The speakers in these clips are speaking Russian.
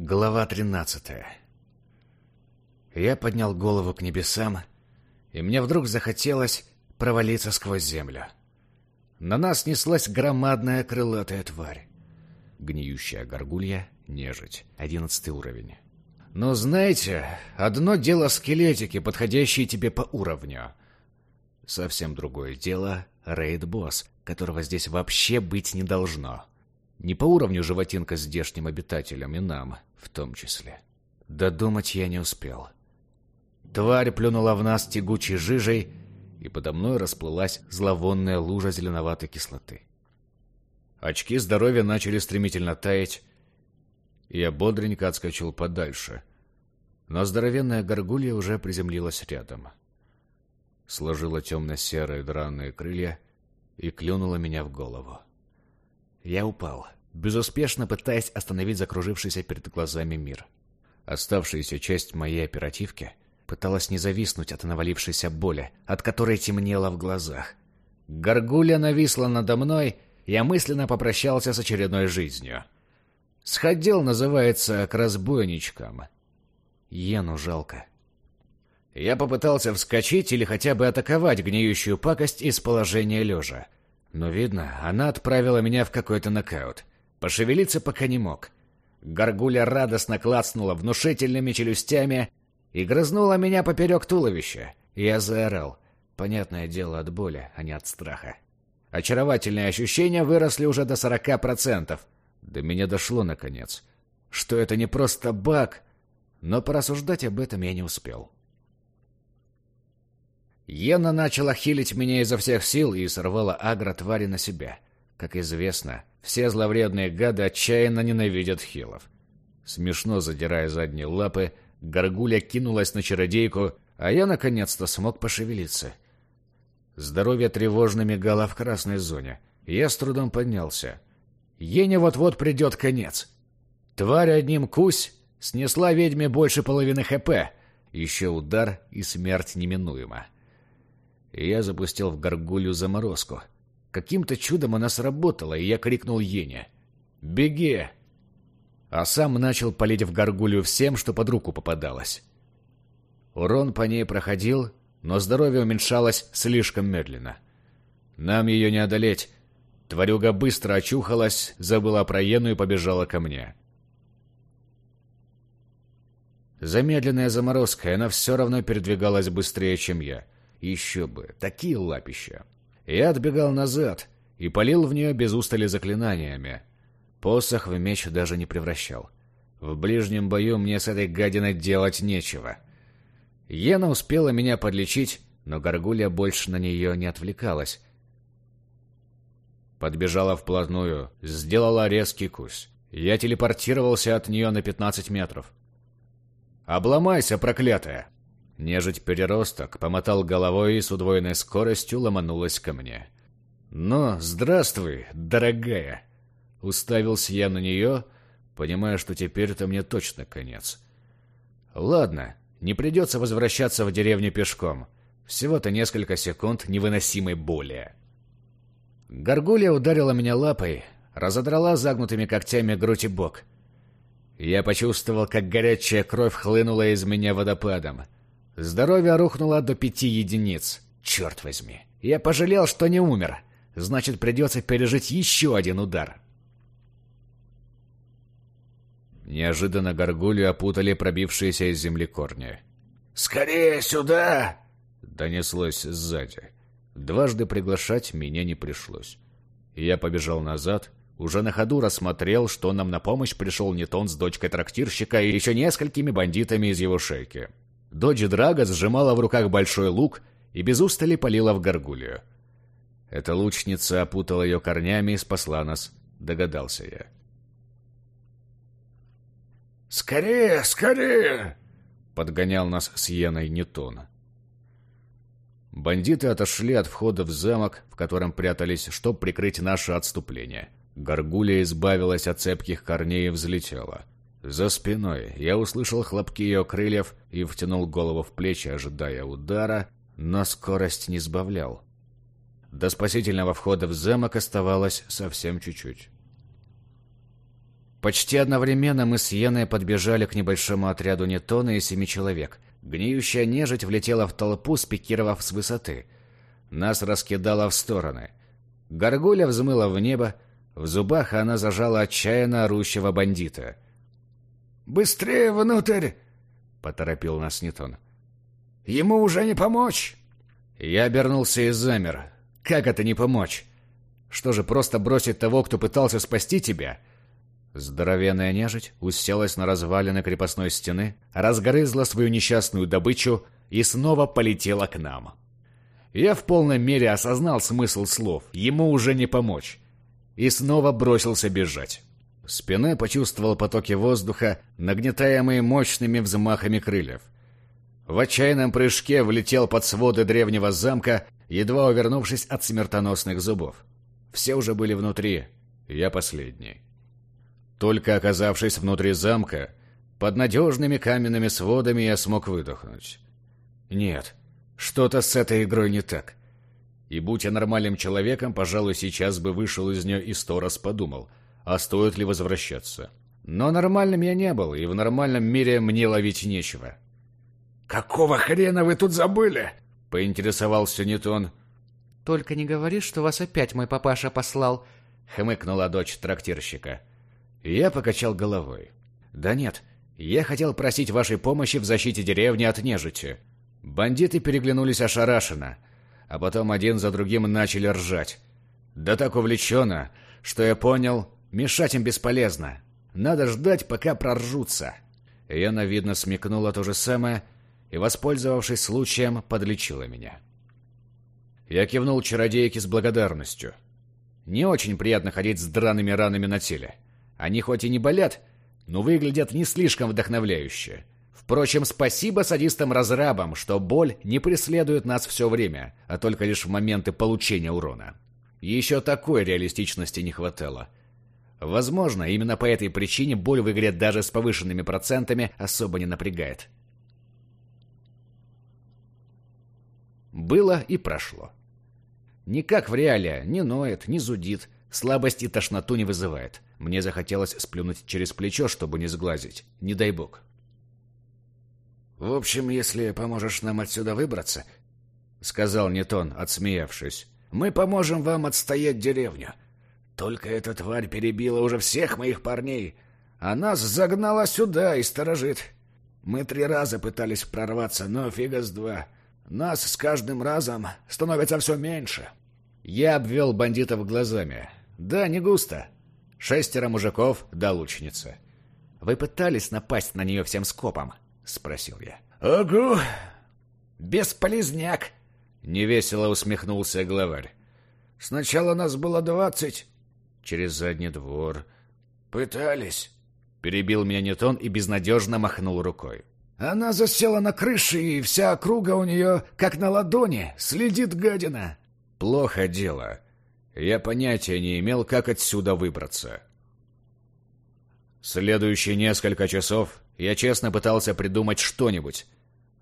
Глава тринадцатая. Я поднял голову к небесам, и мне вдруг захотелось провалиться сквозь землю. На нас неслась громадная крылатая тварь. Гниющая горгулья, нежить, одиннадцатый уровень. Но знаете, одно дело скелетики, подходящие тебе по уровню. Совсем другое дело рейд-босс, которого здесь вообще быть не должно. Не по уровню животинка здешним обитателям и нам, в том числе. Додумать я не успел. Тварь плюнула в нас тягучей жижей, и подо мной расплылась зловонная лужа зеленоватой кислоты. Очки здоровья начали стремительно таять, и я бодренько отскочил подальше. Но здоровенная горгулья уже приземлилась рядом. Сложила темно-серые драные крылья и клюнула меня в голову. Я упал, безуспешно пытаясь остановить закружившийся перед глазами мир. Оставшаяся часть моей оперативки пыталась не зависнуть от навалившейся боли, от которой темнело в глазах. Горгулья нависла надо мной, я мысленно попрощался с очередной жизнью — Сходил, называется, к разбойничкам. Ену жалко. Я попытался вскочить или хотя бы атаковать гниющую пакость из положения лежа. Но, видно, она отправила меня в какой-то нокаут. Пошевелиться пока не мог. Горгуля радостно клацнула внушительными челюстями и грызнула меня поперек туловища. Я заорал. Понятное дело от боли, а не от страха. Очаровательные ощущения выросли уже до сорока процентов — до меня дошло, наконец, что это не просто баг, но порассуждать об этом я не успел. Йена начала хилить меня изо всех сил и сорвала агро твари на себя. Как известно, все зловредные гады отчаянно ненавидят хилов. Смешно задирая задние лапы, горгуля кинулась на чародейку, а я наконец-то смог пошевелиться. Здоровье тревожно мигало в красной зоне. Я с трудом поднялся. Ене вот-вот придет конец. Тварь одним кусь снесла ведьме больше половины ХП. Еще удар, и смерть неминуема. Я запустил в горгулью заморозку. Каким-то чудом она сработала, и я крикнул Ене. «Беги!» А сам начал палить в горгулью всем, что под руку попадалось. Урон по ней проходил, но здоровье уменьшалось слишком медленно. Нам ее не одолеть, Тварюга быстро очухалась, забыла про Ену и побежала ко мне. Замедленная заморозка, она все равно передвигалась быстрее, чем я. Еще бы, такие лапища. Я отбегал назад и полил в нее без устали заклинаниями. Посох в меч даже не превращал. В ближнем бою мне с этой гадиной делать нечего. Ена успела меня подлечить, но горгулья больше на нее не отвлекалась, Подбежала вплотную, сделала резкий кусь. Я телепортировался от нее на 15 метров. «Обломайся, проклятая!» Нежить-переросток помотал головой и с удвоенной скоростью ломанулась ко мне. «Ну, здравствуй, дорогая!» Уставился я на нее, понимая, что теперь-то мне точно конец. «Ладно, не придется возвращаться в деревню пешком. Всего-то несколько секунд невыносимой боли». Горгулья ударила меня лапой, разодрала загнутыми когтями грудь и бок. Я почувствовал, как горячая кровь хлынула из меня водопадом. Здоровье рухнуло до пяти единиц. Черт возьми. Я пожалел, что не умер. Значит, придется пережить еще один удар. Неожиданно горгулью опутали пробившиеся из земли корни. «Скорее сюда!» — донеслось сзади. Дважды приглашать меня не пришлось. Я побежал назад, уже на ходу рассмотрел, что нам на помощь пришел Нетон с дочкой трактирщика и еще несколькими бандитами из его шейки. Дочь Драга сжимала в руках большой лук и без устали полила в горгулью. Эта лучница опутала ее корнями и спасла нас, догадался я. «Скорее, скорее!» — подгонял нас с Йеной Нетон. Бандиты отошли от входа в замок, в котором прятались, чтобы прикрыть наше отступление. Горгулья избавилась от цепких корней и взлетела. За спиной я услышал хлопки ее крыльев и втянул голову в плечи, ожидая удара, но скорость не сбавлял. До спасительного входа в замок оставалось совсем чуть-чуть. Почти одновременно мы с Йеной подбежали к небольшому отряду Нетона и семи человек. Гниющая нежить влетела в толпу, спикировав с высоты. Нас раскидало в стороны. Горгуля взмыла в небо, в зубах она зажала отчаянно орущего бандита. «Быстрее внутрь!» — поторопил нас Нетон. «Ему уже не помочь!» Я обернулся и замер. «Как это не помочь? Что же, просто бросить того, кто пытался спасти тебя?» Здоровенная нежить уселась на развалины крепостной стены, разгрызла свою несчастную добычу и снова полетела к нам. Я в полной мере осознал смысл слов «ему уже не помочь» и снова бросился бежать. Спиной почувствовал потоки воздуха, нагнетаемые мощными взмахами крыльев. В отчаянном прыжке влетел под своды древнего замка, едва увернувшись от смертоносных зубов. Все уже были внутри, я последний. Только оказавшись внутри замка, под надежными каменными сводами я смог выдохнуть. Нет, что-то с этой игрой не так. И будь я нормальным человеком, пожалуй, сейчас бы вышел из нее и сто раз подумал, а стоит ли возвращаться. Но нормальным я не был, и в нормальном мире мне ловить нечего. «Какого хрена вы тут забыли?» — поинтересовался Нетон. «Только не говори, что вас опять мой папаша послал», — хмыкнула дочь трактирщика. Я покачал головой. «Да нет, я хотел просить вашей помощи в защите деревни от нежити». Бандиты переглянулись ошарашенно, а потом один за другим начали ржать. Да так увлеченно, что я понял, мешать им бесполезно. Надо ждать, пока проржутся. Яна, видно, смекнула то же самое и, воспользовавшись случаем, подлечила меня. Я кивнул чародейке с благодарностью. Не очень приятно ходить с драными ранами на теле. Они хоть и не болят, но выглядят не слишком вдохновляюще. Впрочем, спасибо садистам-разрабам, что боль не преследует нас все время, а только лишь в моменты получения урона. Еще такой реалистичности не хватало. Возможно, именно по этой причине боль в игре даже с повышенными процентами особо не напрягает. Было и прошло. Никак в реале, не ноет, не зудит, слабость и тошноту не вызывает. Мне захотелось сплюнуть через плечо, чтобы не сглазить. Не дай бог. «В общем, если поможешь нам отсюда выбраться, — сказал Нетон, отсмеявшись, — мы поможем вам отстоять деревню. Только эта тварь перебила уже всех моих парней, а нас загнала сюда и сторожит. Мы три раза пытались прорваться, но фига с два. Нас с каждым разом становится все меньше». Я обвел бандитов глазами. «Да, не густо. Шестеро мужиков да лучница. Вы пытались напасть на нее всем скопом?» — спросил я. «Ого! Бесполезняк!» — невесело усмехнулся главарь. «Сначала нас было двадцать». «Через задний двор». «Пытались». Перебил меня Ньютон и безнадежно махнул рукой. «Она засела на крыше, и вся округа у нее как на ладони. Следит гадина». «Плохо дело. Я понятия не имел, как отсюда выбраться». Следующие несколько часов я честно пытался придумать что-нибудь,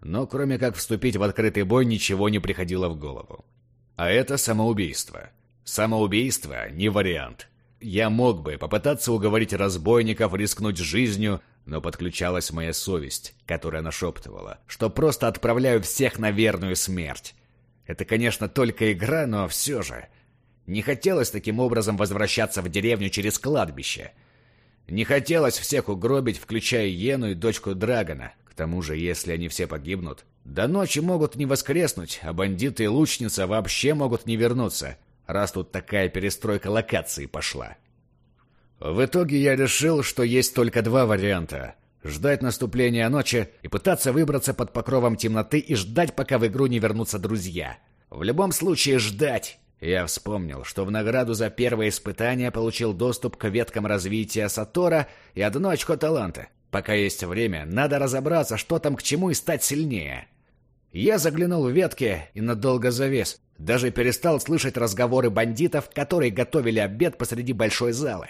но кроме как вступить в открытый бой ничего не приходило в голову. А это самоубийство. Самоубийство не вариант. Я мог бы попытаться уговорить разбойников рискнуть жизнью, но подключалась моя совесть, которая нашептывала, что просто отправляю всех на верную смерть. Это, конечно, только игра, но все же. Не хотелось таким образом возвращаться в деревню через кладбище — не хотелось всех угробить, включая Йену и дочку Драгона. К тому же, если они все погибнут, до ночи могут не воскреснуть, а бандиты и лучница вообще могут не вернуться, раз тут такая перестройка локации пошла. В итоге я решил, что есть только два варианта. Ждать наступления ночи и пытаться выбраться под покровом темноты и ждать, пока в игру не вернутся друзья. В любом случае ждать, я вспомнил, что в награду за первое испытание получил доступ к веткам развития Сатора и одно очко таланта. Пока есть время, надо разобраться, что там к чему и стать сильнее. Я заглянул в ветки и надолго завес. Даже перестал слышать разговоры бандитов, которые готовили обед посреди большой залы.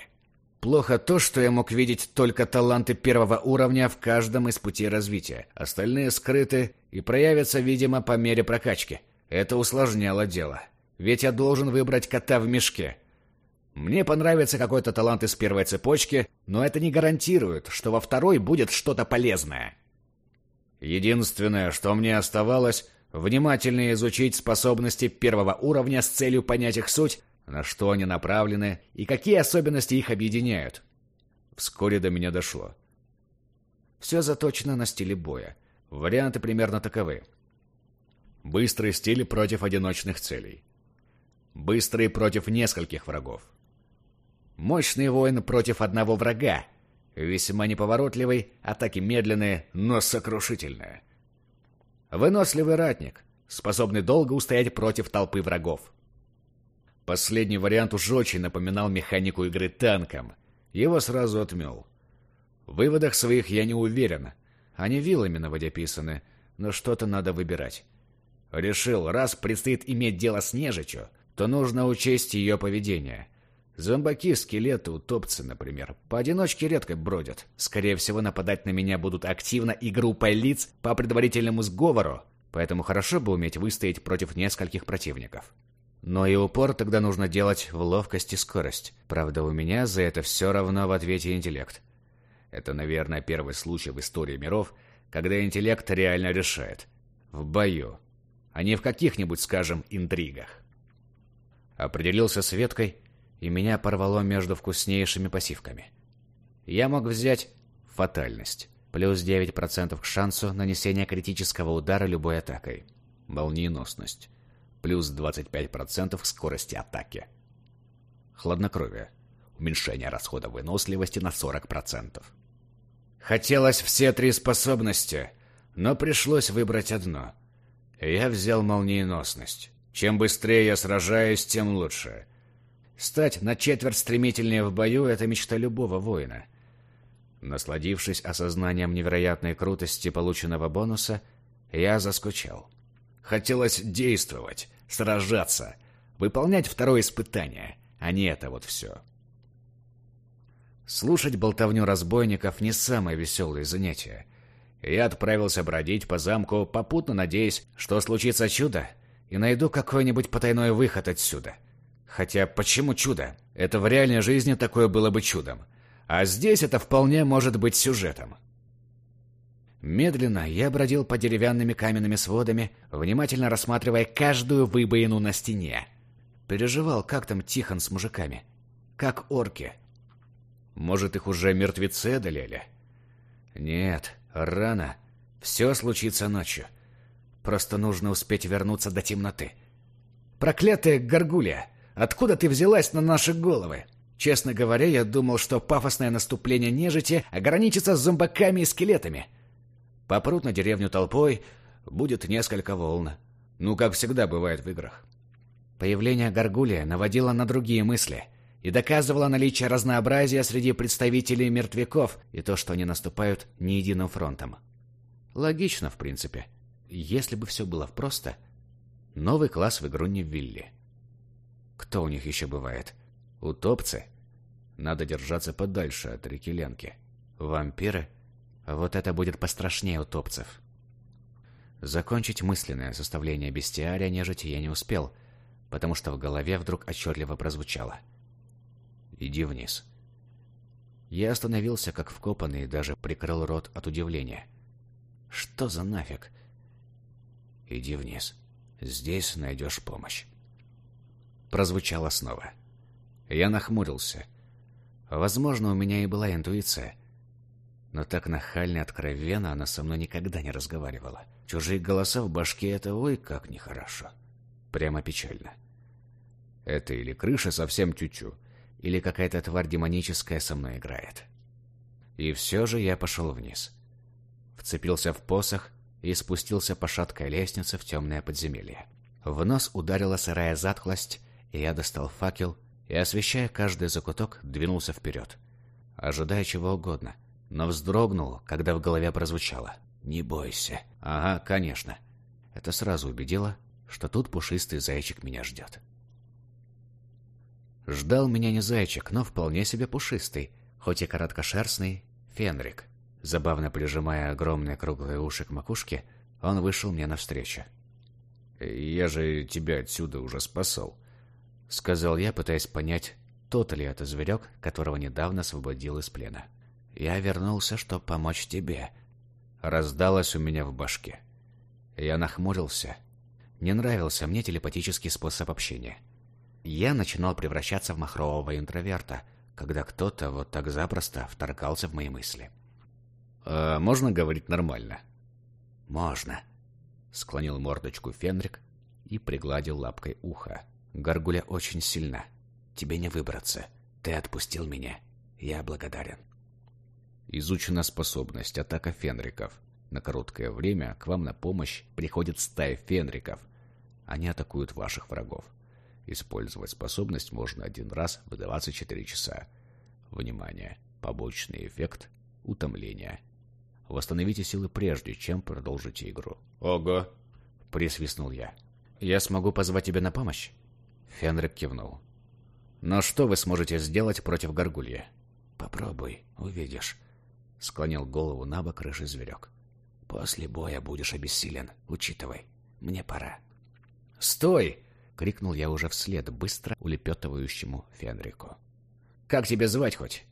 Плохо то, что я мог видеть только таланты первого уровня в каждом из путей развития. Остальные скрыты и проявятся, видимо, по мере прокачки. Это усложняло дело. Ведь я должен выбрать кота в мешке. Мне понравится какой-то талант из первой цепочки, но это не гарантирует, что во второй будет что-то полезное. Единственное, что мне оставалось, внимательно изучить способности первого уровня с целью понять их суть, на что они направлены и какие особенности их объединяют. Вскоре до меня дошло. Все заточено на стиле боя. Варианты примерно таковы. Быстрый стиль против одиночных целей. Быстрый против нескольких врагов. Мощный воин против одного врага. Весьма неповоротливый, атаки медленные, но сокрушительные. Выносливый ратник, способный долго устоять против толпы врагов. Последний вариант уж очень напоминал механику игры танком. Его сразу отмел. В выводах своих я не уверен. Они вилами на воде писаны, но что-то надо выбирать. Решил, раз предстоит иметь дело с нежичью, то нужно учесть ее поведение. Зомбаки, скелеты, утопцы, например, поодиночке редко бродят. Скорее всего, нападать на меня будут активно и группой лиц по предварительному сговору, поэтому хорошо бы уметь выстоять против нескольких противников. Но и упор тогда нужно делать в ловкость и скорость. Правда, у меня за это все равно в ответе интеллект. Это, наверное, первый случай в истории миров, когда интеллект реально решает. В бою. А не в каких-нибудь, скажем, интригах. Определился с веткой, и меня порвало между вкуснейшими пассивками. Я мог взять фатальность. Плюс 9% к шансу нанесения критического удара любой атакой. Молниеносность плюс 25% к скорости атаки. Хладнокровие. Уменьшение расхода выносливости на 40%. Хотелось все три способности, но пришлось выбрать одно. Я взял молниеносность. Чем быстрее я сражаюсь, тем лучше. Стать на четверть стремительнее в бою — это мечта любого воина. Насладившись осознанием невероятной крутости полученного бонуса, я заскучал. Хотелось действовать, сражаться, выполнять второе испытание, а не это вот все. Слушать болтовню разбойников не самое веселое занятие. Я отправился бродить по замку, попутно надеясь, что случится чудо, и найду какой-нибудь потайной выход отсюда. Хотя почему чудо? Это в реальной жизни такое было бы чудом. А здесь это вполне может быть сюжетом. Медленно я бродил по деревянными каменными сводами, внимательно рассматривая каждую выбоину на стене. Переживал, как там Тихон с мужиками. Как орки. Может, их уже мертвецы одолели? Нет, рано. Все случится ночью. Просто нужно успеть вернуться до темноты. Проклятая горгулья! Откуда ты взялась на наши головы? Честно говоря, я думал, что пафосное наступление нежити ограничится зомбаками и скелетами. Попрут на деревню толпой, будет несколько волн. Ну, как всегда бывает в играх. Появление Гаргулия наводило на другие мысли и доказывало наличие разнообразия среди представителей мертвяков и то, что они наступают не единым фронтом. Логично, в принципе. Если бы все было просто, новый класс в игру не ввели. Кто у них еще бывает? Утопцы? Надо держаться подальше от реки Ленки. Вампиры? Вот это будет пострашнее утопцев. Закончить мысленное составление бестиария нежити я не успел, потому что в голове вдруг отчетливо прозвучало. «Иди вниз». Я остановился, как вкопанный, и даже прикрыл рот от удивления. «Что за нафиг?» «Иди вниз. Здесь найдешь помощь». Прозвучало снова. Я нахмурился. Возможно, у меня и была интуиция — но так нахально откровенно она со мной никогда не разговаривала. Чужие голоса в башке — это ой, как нехорошо. Прямо печально. Это или крыша совсем тютю, или какая-то тварь демоническая со мной играет. И все же я пошел вниз. Вцепился в посох и спустился по шаткой лестнице в темное подземелье. В нос ударила сырая затхлость, я достал факел и, освещая каждый закуток, двинулся вперед, ожидая чего угодно — но вздрогнул, когда в голове прозвучало. «Не бойся». «Ага, конечно». Это сразу убедило, что тут пушистый зайчик меня ждет. Ждал меня не зайчик, но вполне себе пушистый, хоть и короткошерстный, фенрик. Забавно прижимая огромные круглые уши к макушке, он вышел мне навстречу. «Я же тебя отсюда уже спасал», — сказал я, пытаясь понять, тот ли это зверек, которого недавно освободил из плена. «Я вернулся, чтобы помочь тебе», — раздалось у меня в башке. Я нахмурился. Не нравился мне телепатический способ общения. Я начинал превращаться в махрового интроверта, когда кто-то вот так запросто вторгался в мои мысли. «А можно говорить нормально?» «Можно», — склонил мордочку Фенрик и пригладил лапкой ухо. «Горгуля очень сильна. Тебе не выбраться. Ты отпустил меня. Я благодарен». Изучена способность атака фенриков. На короткое время к вам на помощь приходит стая фенриков. Они атакуют ваших врагов. Использовать способность можно один раз в 24 часа. Внимание! Побочный эффект – утомление. Восстановите силы прежде, чем продолжите игру. «Ого!» – присвистнул я. «Я смогу позвать тебя на помощь?» Фенрик кивнул. «Но что вы сможете сделать против горгулья?» «Попробуй, увидишь», — склонил голову на бок рыжий зверек. «После боя будешь обессилен, учитывай. Мне пора». «Стой!» — крикнул я уже вслед быстро улепетывающему Фенрику. «Как тебя звать хоть?»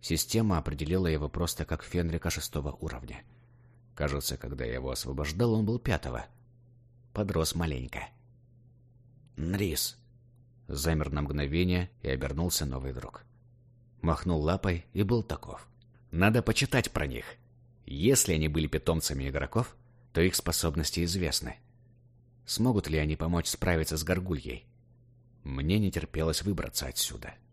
Система определила его просто как Фенрика шестого уровня. Кажется, когда я его освобождал, он был пятого. Подрос маленько. «Нрис!» Замер на мгновение и обернулся новый друг. Махнул лапой и был таков. Надо почитать про них. Если они были питомцами игроков, то их способности известны. Смогут ли они помочь справиться с горгульей? Мне не терпелось выбраться отсюда. —